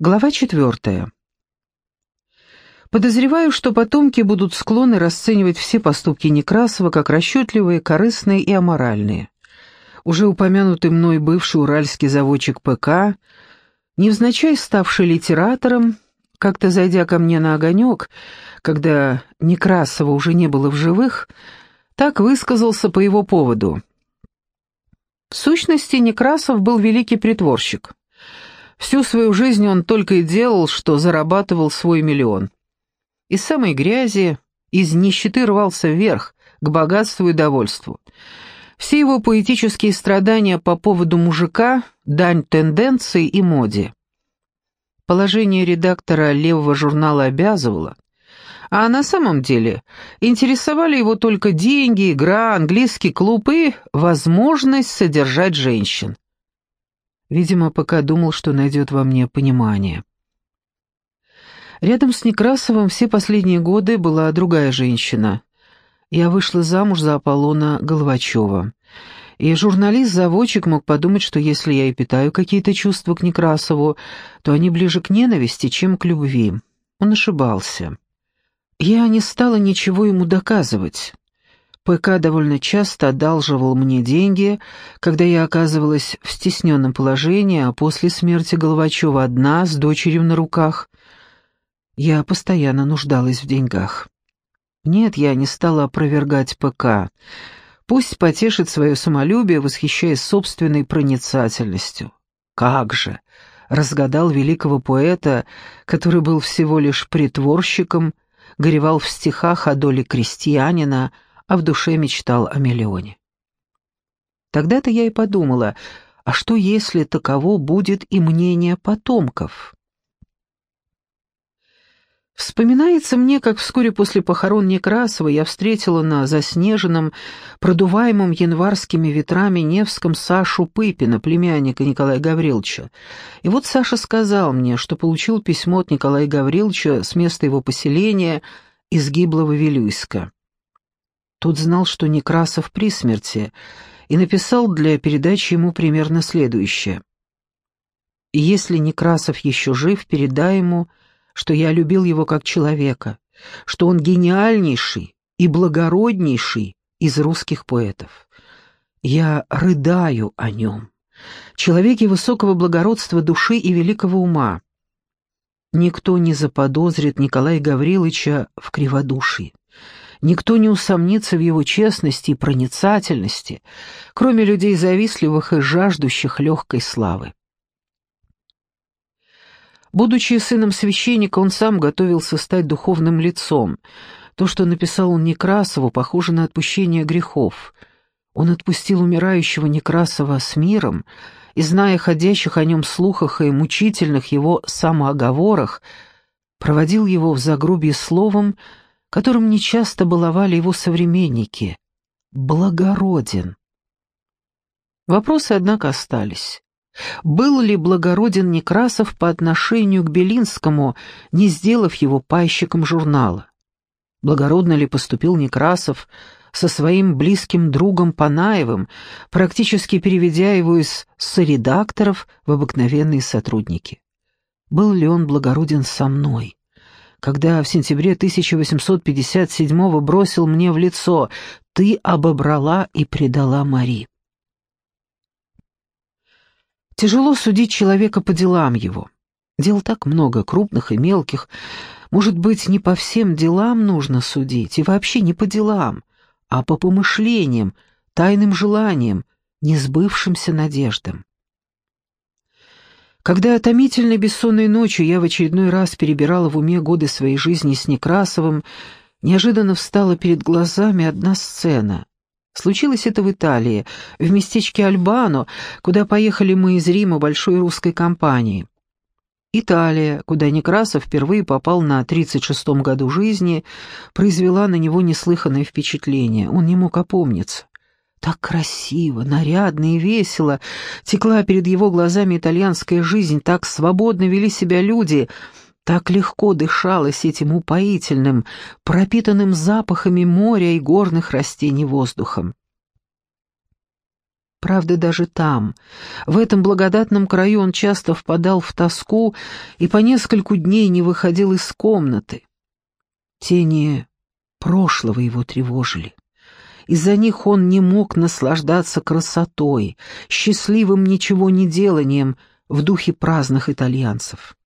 Глава четвертая. Подозреваю, что потомки будут склонны расценивать все поступки Некрасова как расчетливые, корыстные и аморальные. Уже упомянутый мной бывший уральский заводчик ПК, невзначай ставший литератором, как-то зайдя ко мне на огонек, когда Некрасова уже не было в живых, так высказался по его поводу. В сущности, Некрасов был великий притворщик. Всю свою жизнь он только и делал, что зарабатывал свой миллион. Из самой грязи, из нищеты рвался вверх, к богатству и довольству. Все его поэтические страдания по поводу мужика – дань тенденции и моде. Положение редактора левого журнала обязывало, а на самом деле интересовали его только деньги, игра, английский клуб и возможность содержать женщин. Видимо, пока думал, что найдет во мне понимание. Рядом с Некрасовым все последние годы была другая женщина. Я вышла замуж за Аполлона Головачева. И журналист-заводчик мог подумать, что если я и питаю какие-то чувства к Некрасову, то они ближе к ненависти, чем к любви. Он ошибался. Я не стала ничего ему доказывать. ПК довольно часто одалживал мне деньги, когда я оказывалась в стесненном положении, а после смерти Головачева одна, с дочерью на руках. Я постоянно нуждалась в деньгах. Нет, я не стала опровергать ПК. Пусть потешит свое самолюбие, восхищаясь собственной проницательностью. Как же! Разгадал великого поэта, который был всего лишь притворщиком, горевал в стихах о доле крестьянина — а в душе мечтал о миллионе. Тогда-то я и подумала, а что если таково будет и мнение потомков? Вспоминается мне, как вскоре после похорон Некрасова я встретила на заснеженном, продуваемом январскими ветрами Невском Сашу Пыпина, племянника Николая Гавриловича. И вот Саша сказал мне, что получил письмо от Николая Гавриловича с места его поселения из гиблого Вилюйска. Тот знал, что Некрасов при смерти, и написал для передачи ему примерно следующее. «Если Некрасов еще жив, передай ему, что я любил его как человека, что он гениальнейший и благороднейший из русских поэтов. Я рыдаю о нем, человеке высокого благородства души и великого ума. Никто не заподозрит Николая Гавриловича в криводушии. Никто не усомнится в его честности и проницательности, кроме людей завистливых и жаждущих легкой славы. Будучи сыном священника, он сам готовился стать духовным лицом. То, что написал он Некрасову, похоже на отпущение грехов. Он отпустил умирающего Некрасова с миром, и, зная ходящих о нем слухах и мучительных его самооговорах, проводил его в загробье словом, которым нечасто баловали его современники. Благороден. Вопросы, однако, остались. Был ли благороден Некрасов по отношению к Белинскому, не сделав его пайщиком журнала? Благородно ли поступил Некрасов со своим близким другом Панаевым, практически переведя его из соредакторов в обыкновенные сотрудники? Был ли он благороден со мной? Когда в сентябре 1857 бросил мне в лицо «Ты обобрала и предала Мари». Тяжело судить человека по делам его. Дел так много, крупных и мелких. Может быть, не по всем делам нужно судить, и вообще не по делам, а по помышлениям, тайным желаниям, несбывшимся надеждам. Когда томительной бессонной ночью я в очередной раз перебирала в уме годы своей жизни с Некрасовым, неожиданно встала перед глазами одна сцена. Случилось это в Италии, в местечке Альбано, куда поехали мы из Рима большой русской компанией. Италия, куда Некрасов впервые попал на 36-м году жизни, произвела на него неслыханное впечатление. Он не мог опомниться. Так красиво, нарядно и весело текла перед его глазами итальянская жизнь, так свободно вели себя люди, так легко дышалось этим упоительным, пропитанным запахами моря и горных растений воздухом. Правда, даже там, в этом благодатном краю он часто впадал в тоску и по нескольку дней не выходил из комнаты. Тени прошлого его тревожили. Из-за них он не мог наслаждаться красотой, счастливым ничего не деланием в духе праздных итальянцев.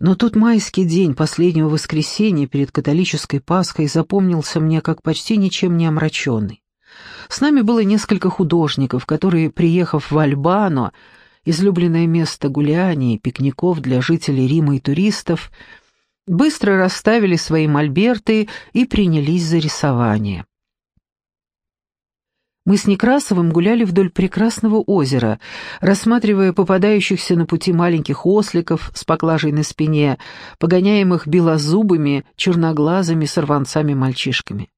Но тот майский день последнего воскресенья перед католической Пасхой запомнился мне как почти ничем не омраченный. С нами было несколько художников, которые, приехав в Альбано, излюбленное место гуляний и пикников для жителей Рима и туристов, быстро расставили свои мольберты и принялись за рисование. Мы с Некрасовым гуляли вдоль прекрасного озера, рассматривая попадающихся на пути маленьких осликов с поклажей на спине, погоняемых белозубыми, черноглазыми сорванцами-мальчишками.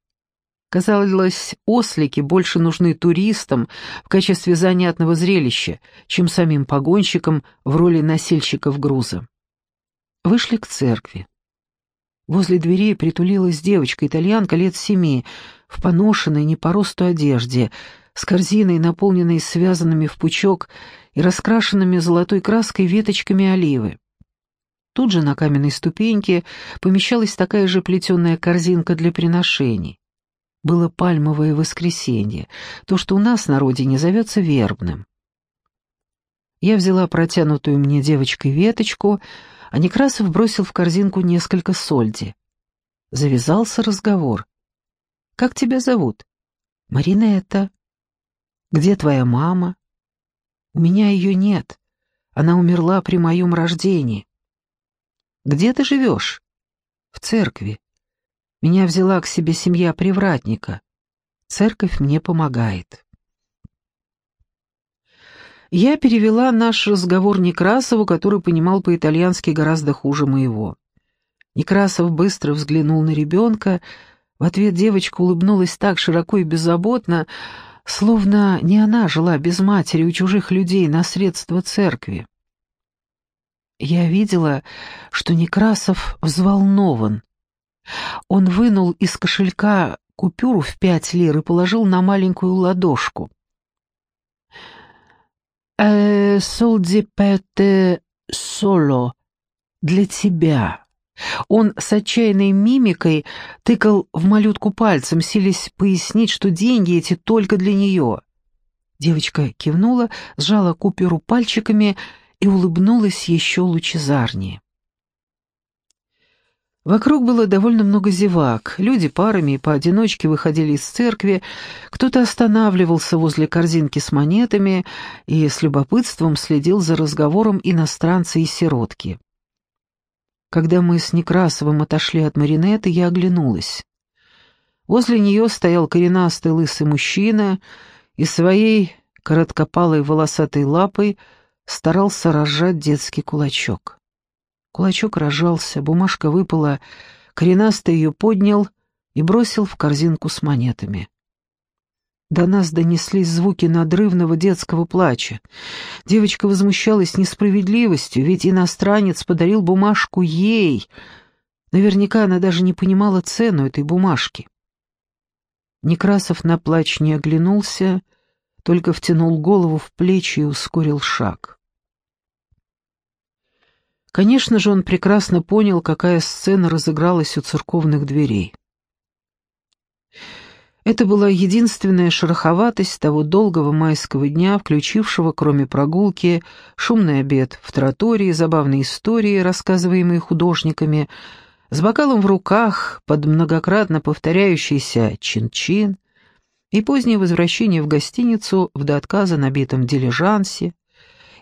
Казалось, ослики больше нужны туристам в качестве занятного зрелища, чем самим погонщикам в роли носильщиков груза. Вышли к церкви. Возле дверей притулилась девочка-итальянка лет семи, в поношенной, не по росту одежде, с корзиной, наполненной связанными в пучок и раскрашенными золотой краской веточками оливы. Тут же на каменной ступеньке помещалась такая же плетеная корзинка для приношений. Было пальмовое воскресенье, то, что у нас на родине зовется вербным. Я взяла протянутую мне девочкой веточку, а Некрасов бросил в корзинку несколько сольди. Завязался разговор. «Как тебя зовут?» «Маринетта». «Где твоя мама?» «У меня ее нет. Она умерла при моем рождении». «Где ты живешь?» «В церкви. Меня взяла к себе семья привратника. Церковь мне помогает». Я перевела наш разговор Некрасову, который понимал по-итальянски гораздо хуже моего. Некрасов быстро взглянул на ребенка, в ответ девочка улыбнулась так широко и беззаботно, словно не она жила без матери у чужих людей на средства церкви. Я видела, что Некрасов взволнован. Он вынул из кошелька купюру в пять лир и положил на маленькую ладошку э, «Солдипете соло» для тебя. Он с отчаянной мимикой тыкал в малютку пальцем, силясь пояснить, что деньги эти только для нее. Девочка кивнула, сжала куперу пальчиками и улыбнулась еще лучезарнее. Вокруг было довольно много зевак. Люди парами и поодиночке выходили из церкви, кто-то останавливался возле корзинки с монетами и с любопытством следил за разговором иностранца и сиротки. Когда мы с Некрасовым отошли от Маринеты, я оглянулась. Возле нее стоял коренастый лысый мужчина и своей короткопалой волосатой лапой старался разжать детский кулачок. Кулачок рожался, бумажка выпала, коренастый ее поднял и бросил в корзинку с монетами. До нас донеслись звуки надрывного детского плача. Девочка возмущалась несправедливостью, ведь иностранец подарил бумажку ей. Наверняка она даже не понимала цену этой бумажки. Некрасов на плач не оглянулся, только втянул голову в плечи и ускорил шаг. Конечно же, он прекрасно понял, какая сцена разыгралась у церковных дверей. Это была единственная шероховатость того долгого майского дня, включившего, кроме прогулки, шумный обед в тротории, забавные истории, рассказываемые художниками, с бокалом в руках под многократно повторяющийся чин-чин и позднее возвращение в гостиницу в до отказа набитом дилижансе,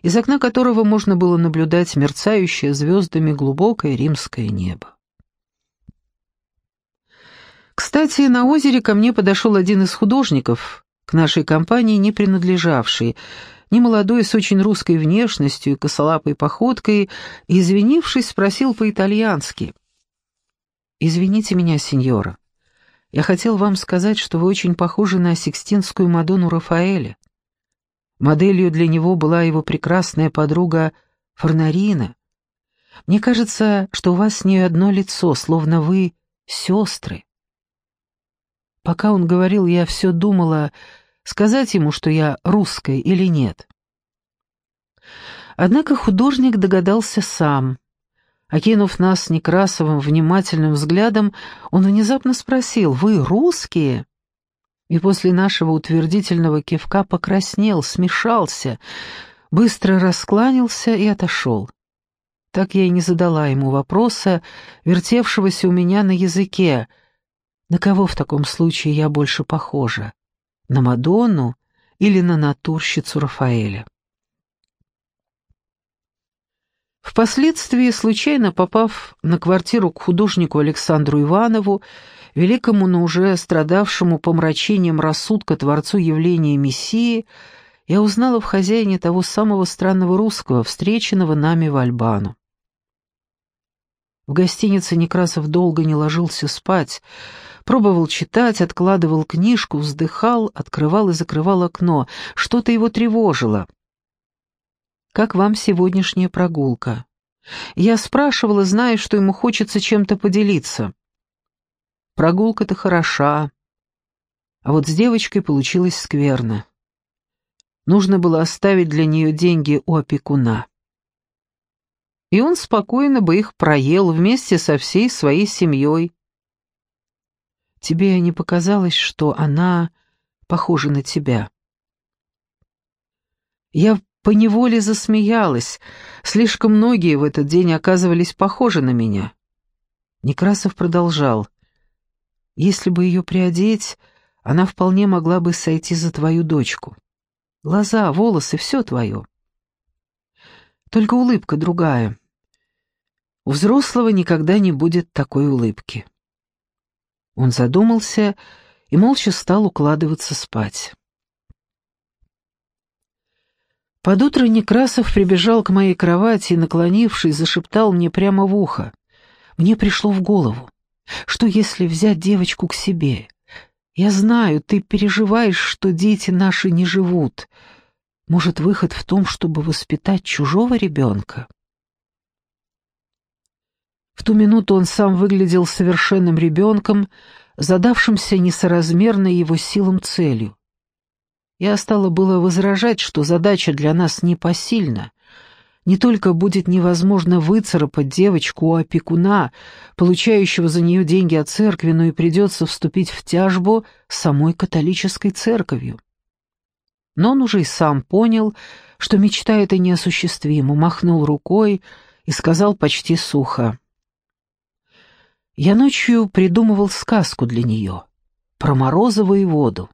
из окна которого можно было наблюдать мерцающее звездами глубокое римское небо. Кстати, на озере ко мне подошел один из художников, к нашей компании не принадлежавший, немолодой, с очень русской внешностью и косолапой походкой, и, извинившись, спросил по-итальянски. «Извините меня, сеньора, я хотел вам сказать, что вы очень похожи на Сикстинскую Мадонну Рафаэля. Моделью для него была его прекрасная подруга Форнарина. Мне кажется, что у вас с ней одно лицо, словно вы сестры. Пока он говорил, я все думала, сказать ему, что я русская или нет. Однако художник догадался сам. Окинув нас Некрасовым внимательным взглядом, он внезапно спросил «Вы русские?» И после нашего утвердительного кивка покраснел, смешался, быстро раскланялся и отошел. Так я и не задала ему вопроса, вертевшегося у меня на языке. На кого в таком случае я больше похожа? На Мадонну или на натурщицу Рафаэля? Впоследствии, случайно попав на квартиру к художнику Александру Иванову, великому, но уже страдавшему помрачением рассудка Творцу явления Мессии, я узнала в хозяине того самого странного русского, встреченного нами в Альбану. В гостинице Некрасов долго не ложился спать, пробовал читать, откладывал книжку, вздыхал, открывал и закрывал окно. Что-то его тревожило. «Как вам сегодняшняя прогулка?» Я спрашивала, зная, что ему хочется чем-то поделиться. Прогулка-то хороша, а вот с девочкой получилось скверно. Нужно было оставить для нее деньги у опекуна. И он спокойно бы их проел вместе со всей своей семьей. Тебе не показалось, что она похожа на тебя? Я поневоле засмеялась. Слишком многие в этот день оказывались похожи на меня. Некрасов продолжал. «Если бы ее приодеть, она вполне могла бы сойти за твою дочку. Глаза, волосы — все твое. Только улыбка другая. У взрослого никогда не будет такой улыбки». Он задумался и молча стал укладываться спать. Под утро Некрасов прибежал к моей кровати и, наклонившись, зашептал мне прямо в ухо. Мне пришло в голову, что если взять девочку к себе? Я знаю, ты переживаешь, что дети наши не живут. Может, выход в том, чтобы воспитать чужого ребенка? В ту минуту он сам выглядел совершенным ребенком, задавшимся несоразмерно его силам целью. Я стала было возражать, что задача для нас непосильна. Не только будет невозможно выцарапать девочку у опекуна, получающего за нее деньги от церкви, но и придется вступить в тяжбу с самой католической церковью. Но он уже и сам понял, что мечта эта неосуществима, махнул рукой и сказал почти сухо. «Я ночью придумывал сказку для нее, про Морозову воду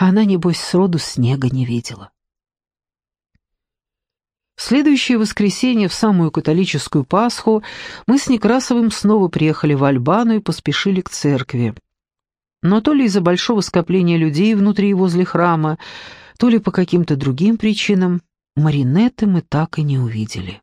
а она, небось, сроду снега не видела. Следующее воскресенье, в самую католическую Пасху, мы с Некрасовым снова приехали в Альбану и поспешили к церкви. Но то ли из-за большого скопления людей внутри и возле храма, то ли по каким-то другим причинам, Маринетты мы так и не увидели.